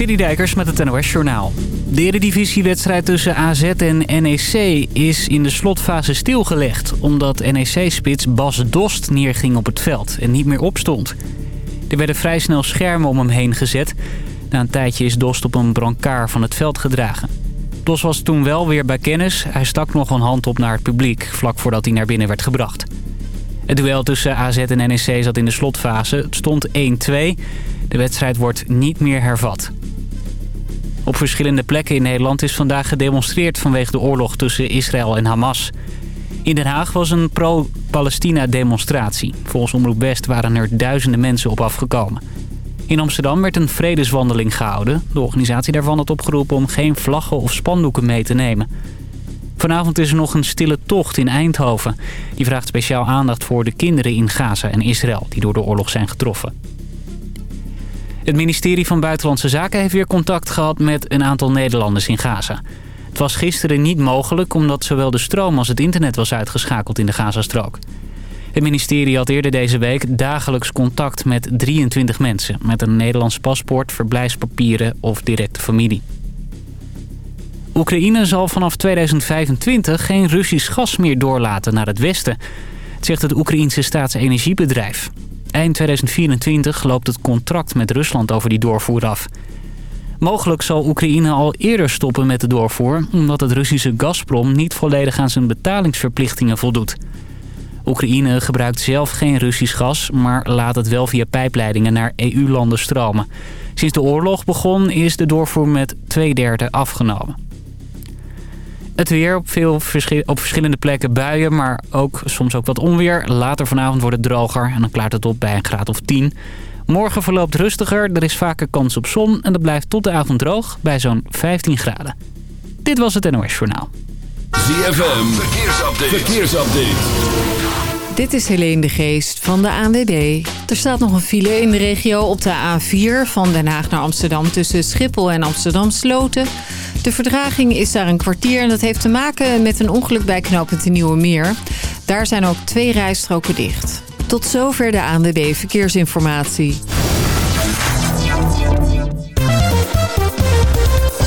Citydijkers met het NOS Journaal. De eredivisiewedstrijd tussen AZ en NEC is in de slotfase stilgelegd... omdat NEC-spits Bas Dost neerging op het veld en niet meer opstond. Er werden vrij snel schermen om hem heen gezet. Na een tijdje is Dost op een brancard van het veld gedragen. Dost was toen wel weer bij kennis. Hij stak nog een hand op naar het publiek, vlak voordat hij naar binnen werd gebracht. Het duel tussen AZ en NEC zat in de slotfase. Het stond 1-2. De wedstrijd wordt niet meer hervat. Op verschillende plekken in Nederland is vandaag gedemonstreerd vanwege de oorlog tussen Israël en Hamas. In Den Haag was een pro-Palestina demonstratie. Volgens Omroep West waren er duizenden mensen op afgekomen. In Amsterdam werd een vredeswandeling gehouden. De organisatie daarvan had opgeroepen om geen vlaggen of spandoeken mee te nemen. Vanavond is er nog een stille tocht in Eindhoven. Die vraagt speciaal aandacht voor de kinderen in Gaza en Israël... die door de oorlog zijn getroffen. Het ministerie van Buitenlandse Zaken heeft weer contact gehad met een aantal Nederlanders in Gaza. Het was gisteren niet mogelijk omdat zowel de stroom als het internet was uitgeschakeld in de Gazastrook. Het ministerie had eerder deze week dagelijks contact met 23 mensen... met een Nederlands paspoort, verblijfspapieren of directe familie. Oekraïne zal vanaf 2025 geen Russisch gas meer doorlaten naar het westen. Zegt het Oekraïense staatsenergiebedrijf. Eind 2024 loopt het contract met Rusland over die doorvoer af. Mogelijk zal Oekraïne al eerder stoppen met de doorvoer... omdat het Russische Gazprom niet volledig aan zijn betalingsverplichtingen voldoet. Oekraïne gebruikt zelf geen Russisch gas... maar laat het wel via pijpleidingen naar EU-landen stromen. Sinds de oorlog begon is de doorvoer met twee derde afgenomen. Het weer op, veel op verschillende plekken buien, maar ook soms ook wat onweer. Later vanavond wordt het droger en dan klaart het op bij een graad of 10. Morgen verloopt rustiger, er is vaker kans op zon en dat blijft tot de avond droog bij zo'n 15 graden. Dit was het NOS Journaal. ZFM, verkeersupdate. verkeersupdate. Dit is Helene de Geest van de ANWB. Er staat nog een file in de regio op de A4 van Den Haag naar Amsterdam... tussen Schiphol en Amsterdam Sloten... De verdraging is daar een kwartier en dat heeft te maken met een ongeluk bij knooppunt de Nieuwe Meer. Daar zijn ook twee rijstroken dicht. Tot zover de ANWB Verkeersinformatie.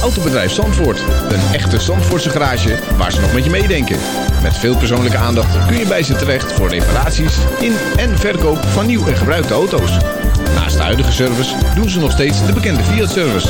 Autobedrijf Zandvoort. Een echte Zandvoortse garage waar ze nog met je meedenken. Met veel persoonlijke aandacht kun je bij ze terecht voor reparaties in en verkoop van nieuw en gebruikte auto's. Naast de huidige service doen ze nog steeds de bekende Fiat-service.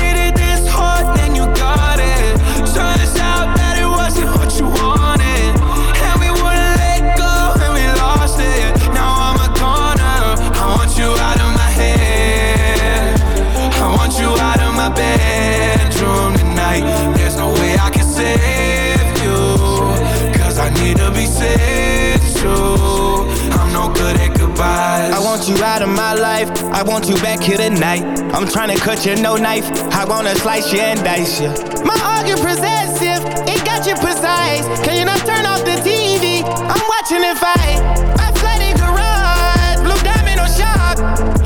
out of my life. I want you back here tonight. I'm trying to cut you, no knife. I wanna slice you and dice you. My argument possessive, it got you precise. Can you not turn off the TV? I'm watching it fight. My flooded garage, blue diamond on shock.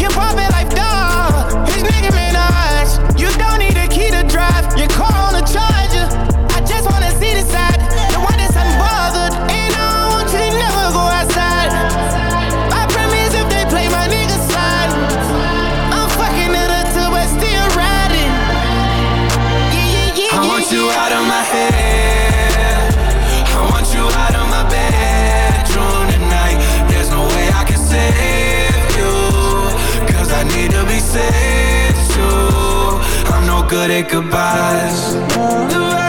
Hip hop it like dog. His nigga Minaj. You don't need a key to drive. Your car good at goodbyes.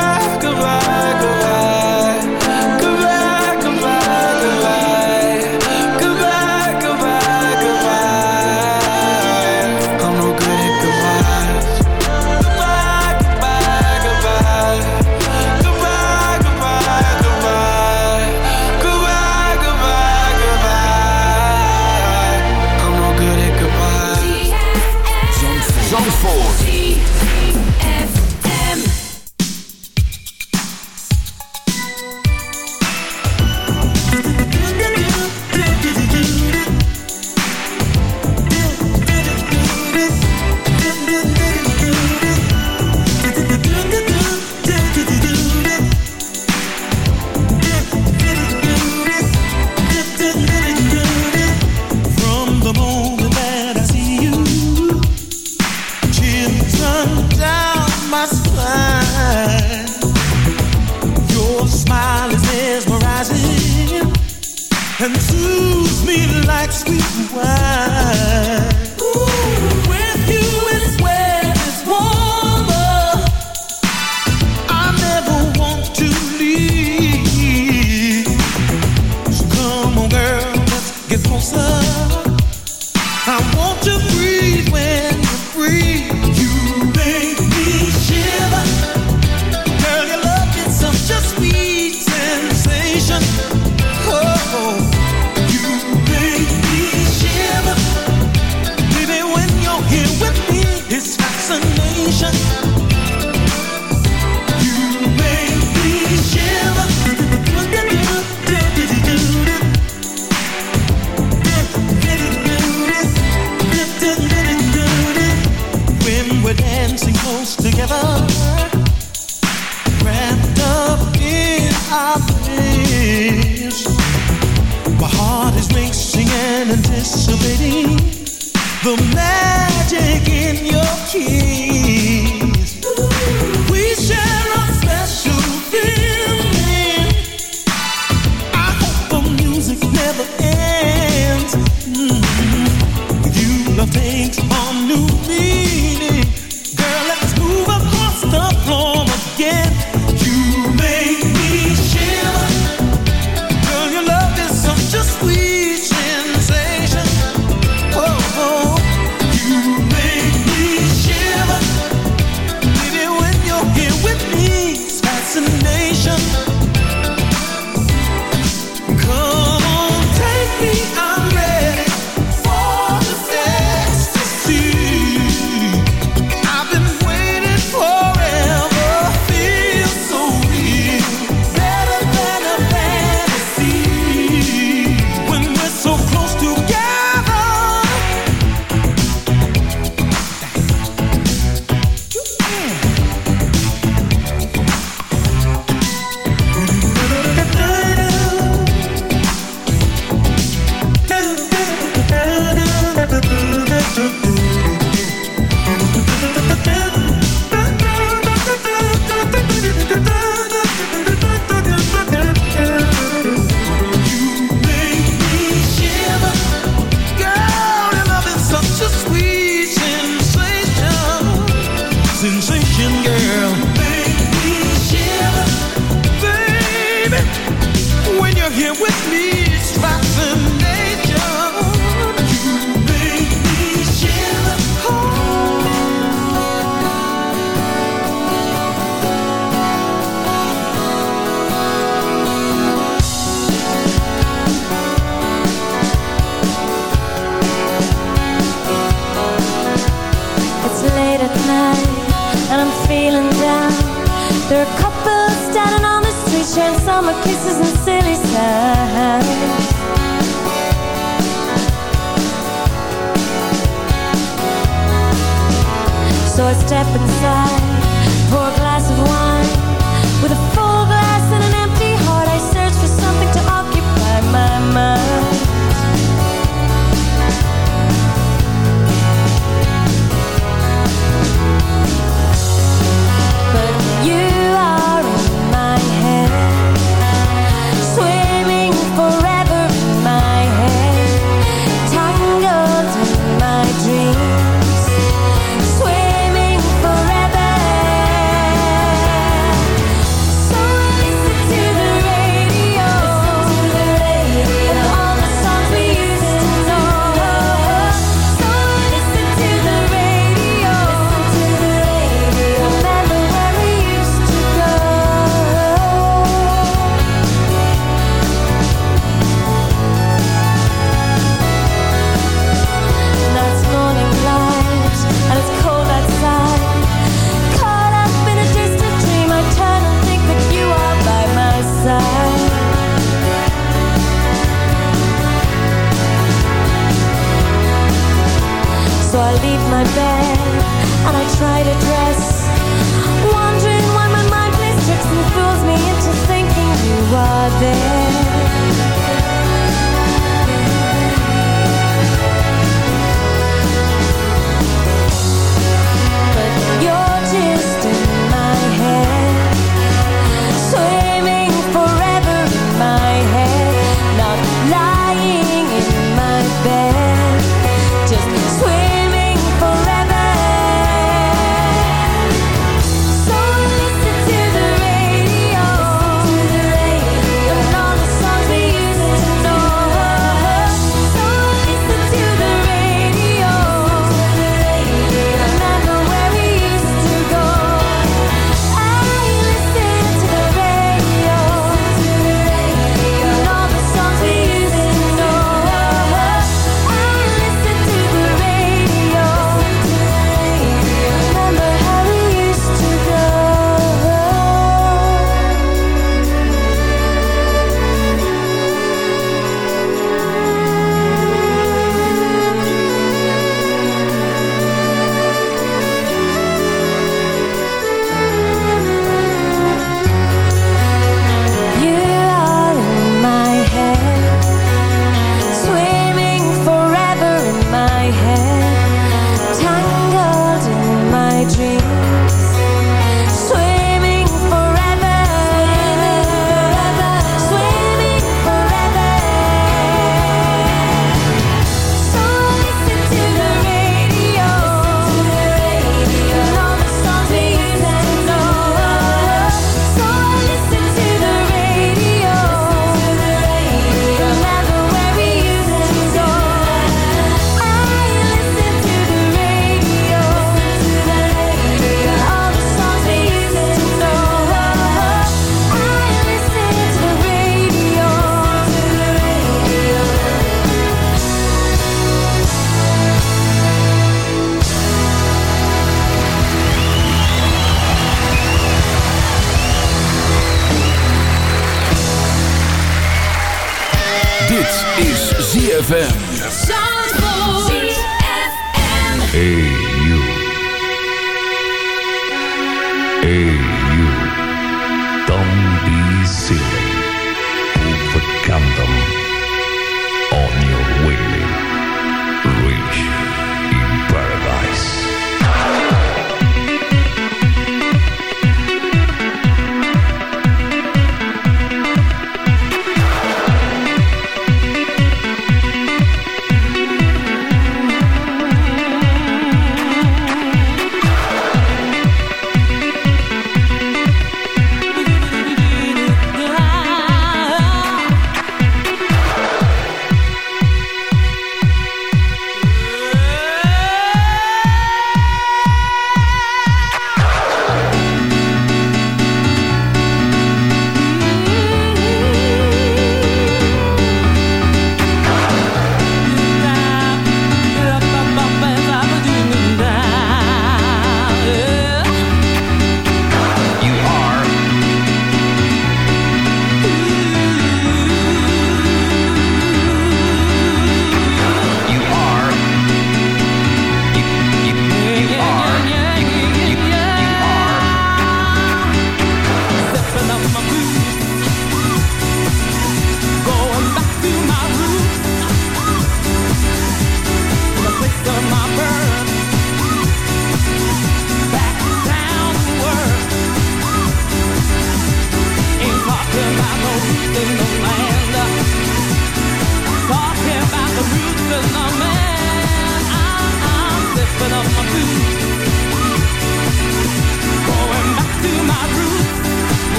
separate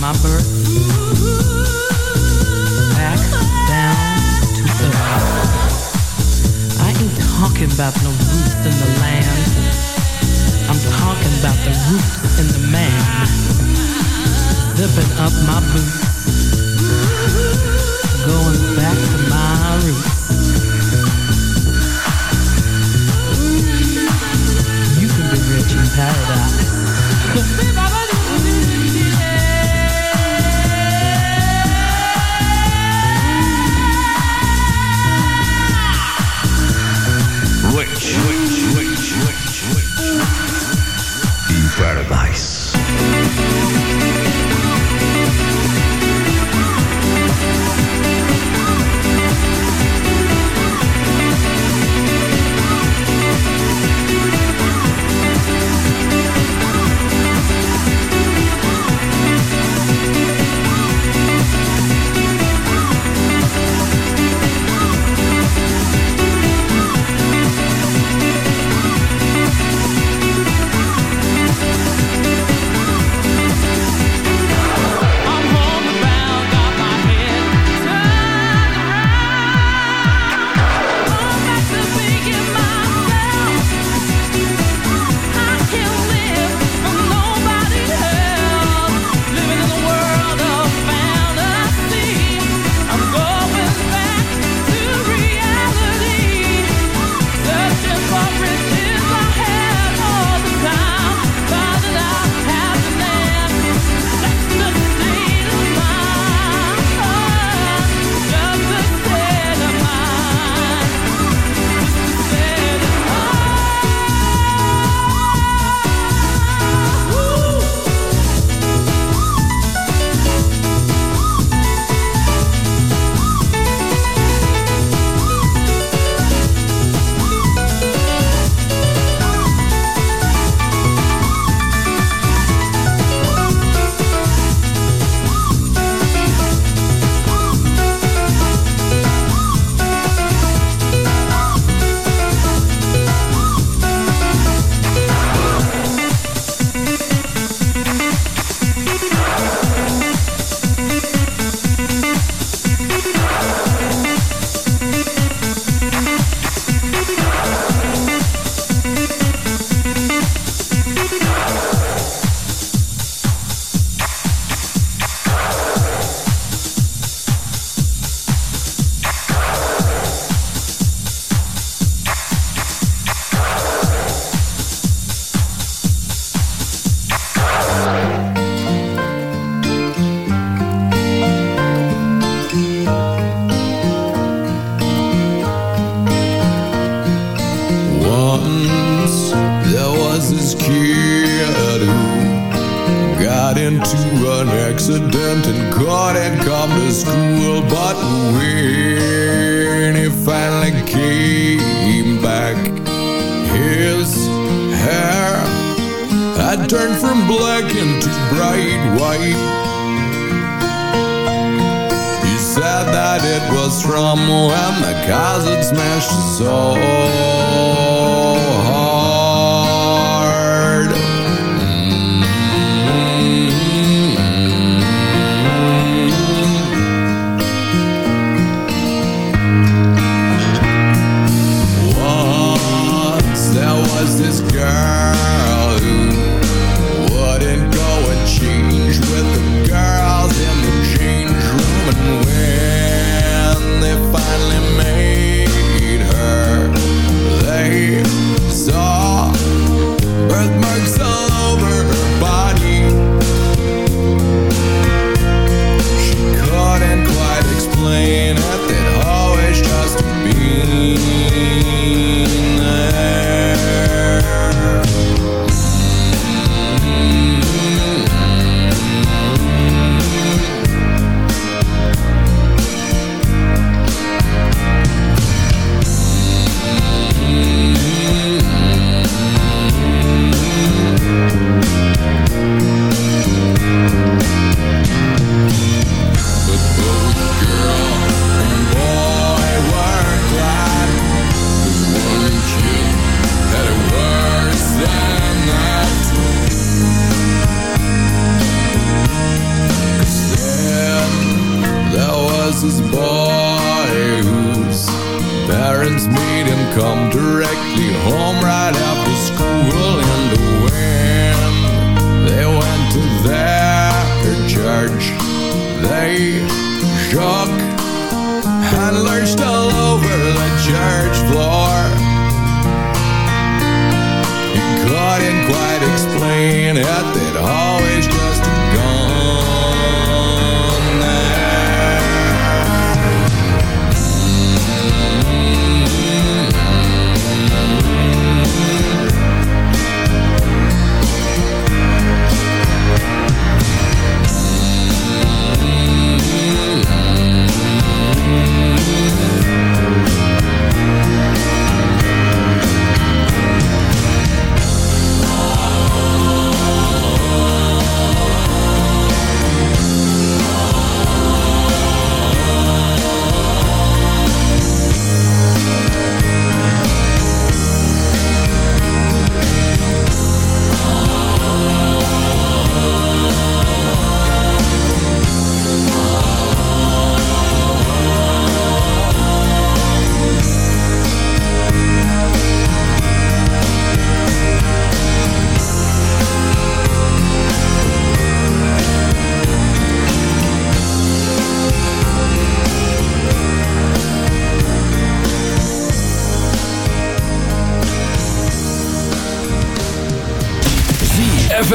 my birth back down to. I ain't talking about no roots in the land. I'm talking about the roots in the man. Zipping up my boots. Going back to my roots.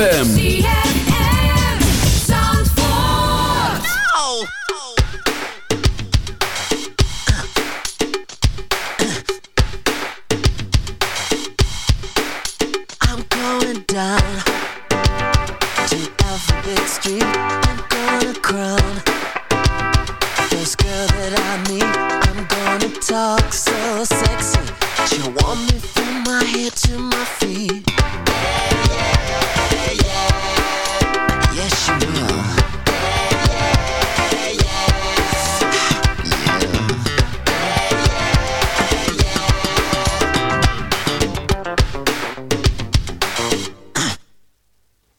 ZFM.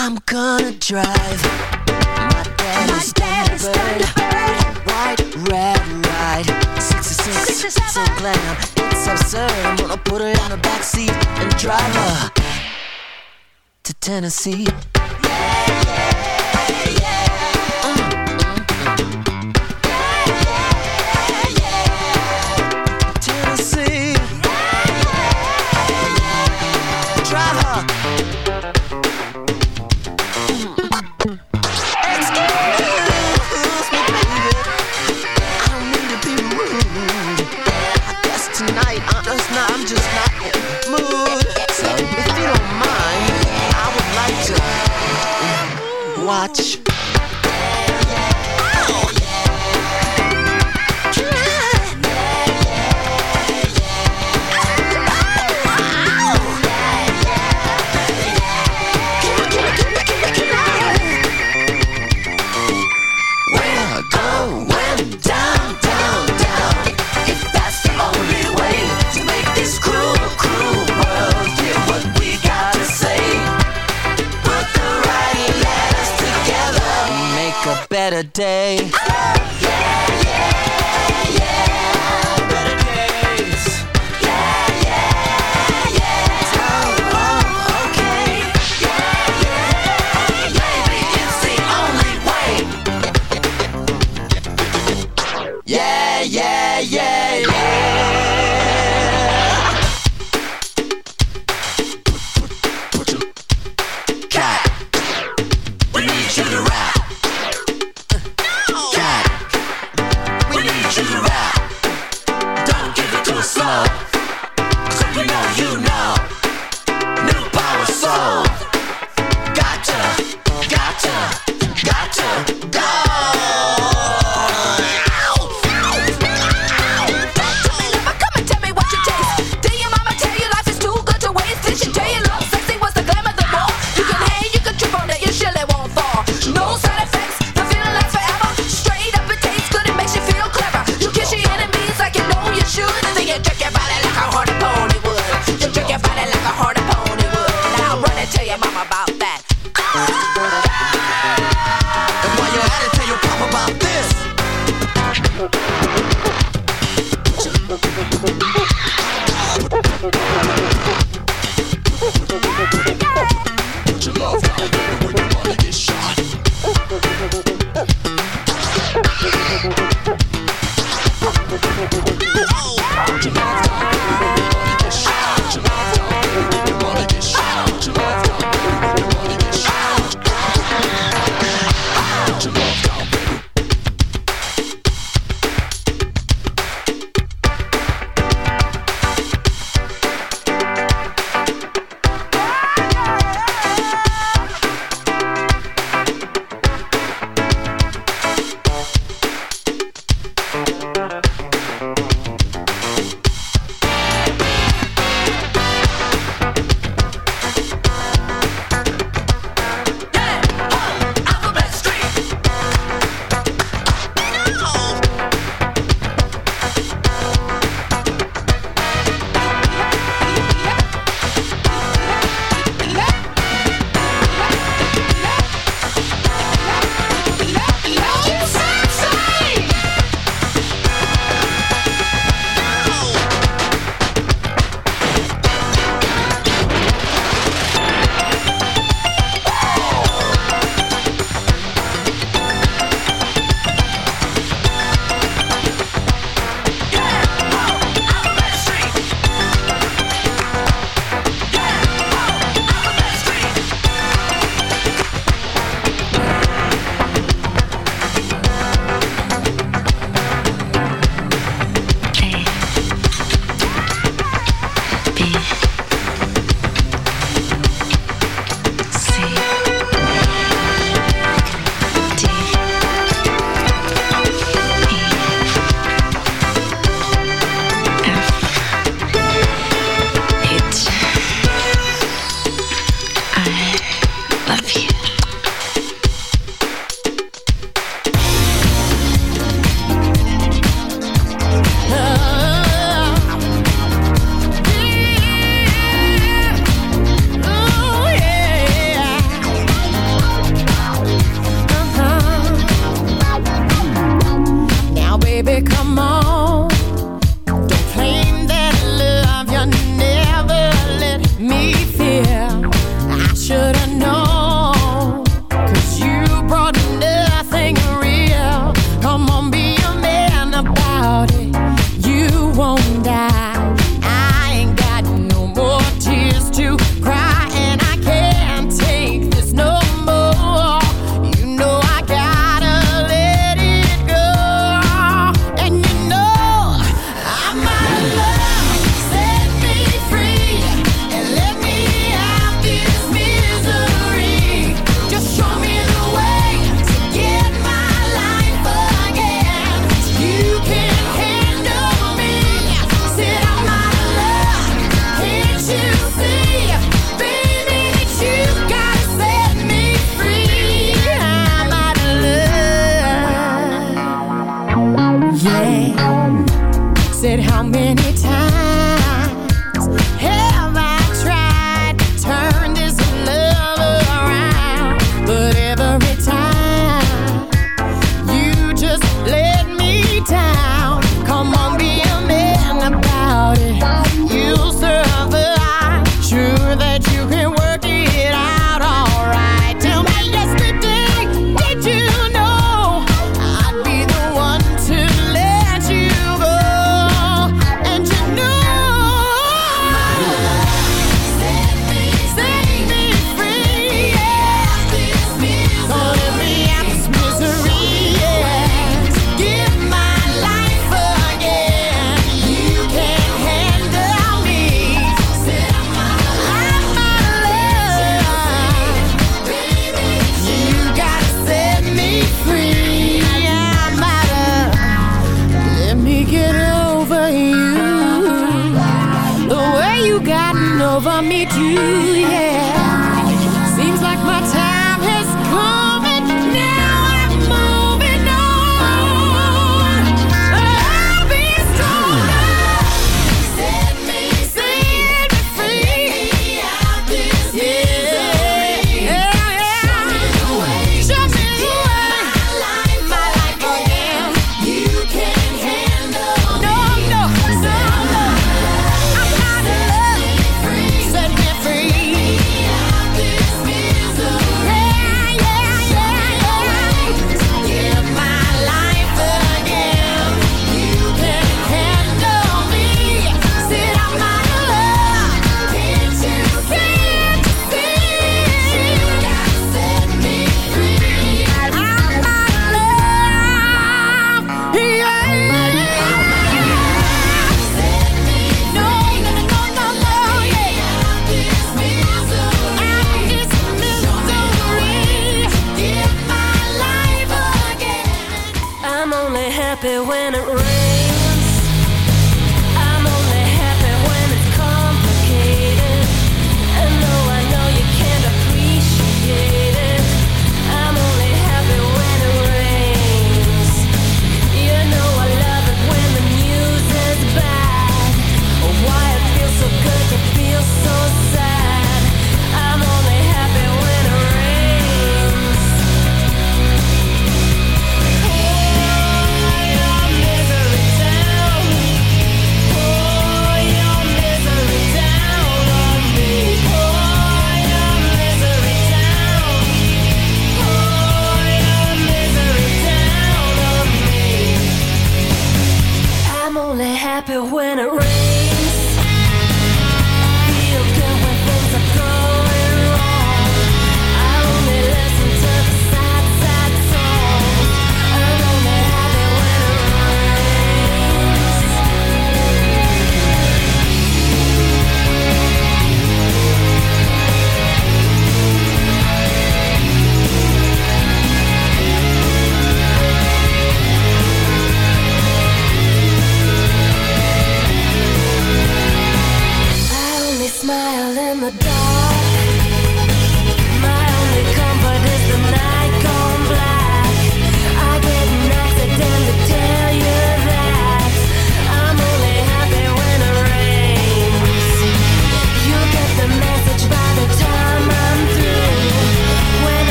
I'm gonna drive my daddy's, daddy's Thunderbird. White, red, ride. 66, so glam. It's absurd. I'm gonna put her in the backseat and drive her to Tennessee. day.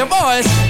Your voice.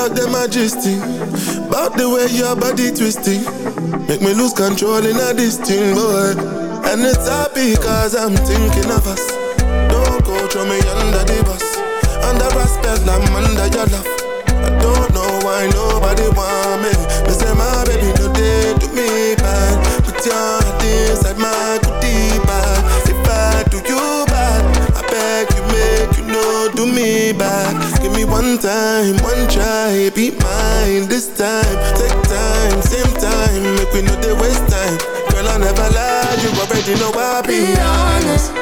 They talk them majesty. About the way your body twisting. Make me lose control in a thing, boy And it's happy cause I'm thinking of us. Don't go throw me under the bus. Under respect, I'm under your love. I don't know why nobody want me. Me say my baby no day do me bad Put your heart inside my time, one try Be mine this time. Take time, same time Make we know they waste time. Girl I never lie You already know I be Be honest,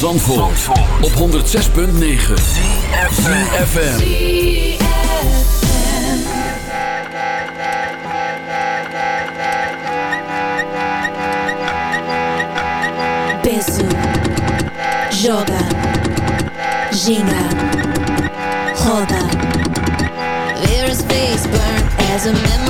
van Zandvoort, op 106.9 CFFM Penso, joga, ginga, roda. There is face burn as a memory